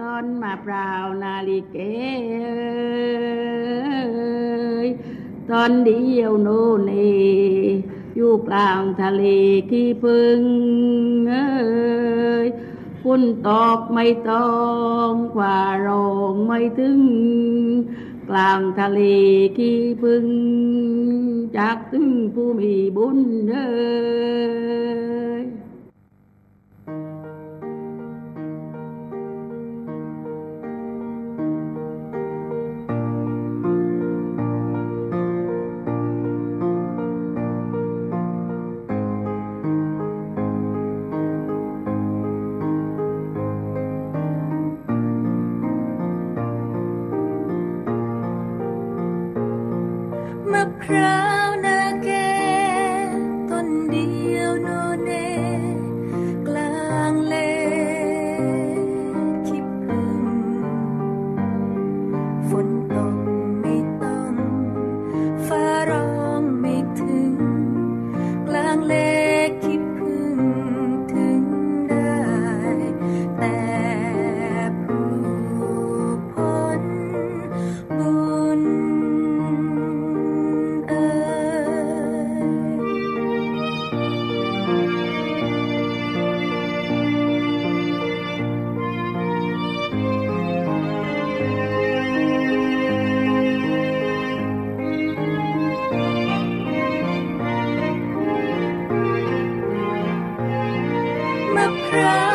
ตอนมาเปล่านาลิเกยตอนเดียวโน่นเออยู่กลางทะเลที่พึ่งเอ้ยคุณตอกไม่ต้องกว่าโรงไม่ถึง กลางทะเลที่พึ่ง จากถึงผู้มีบุญเอ้ย มะพร้าวนาแกต้นเดียวโนเน ม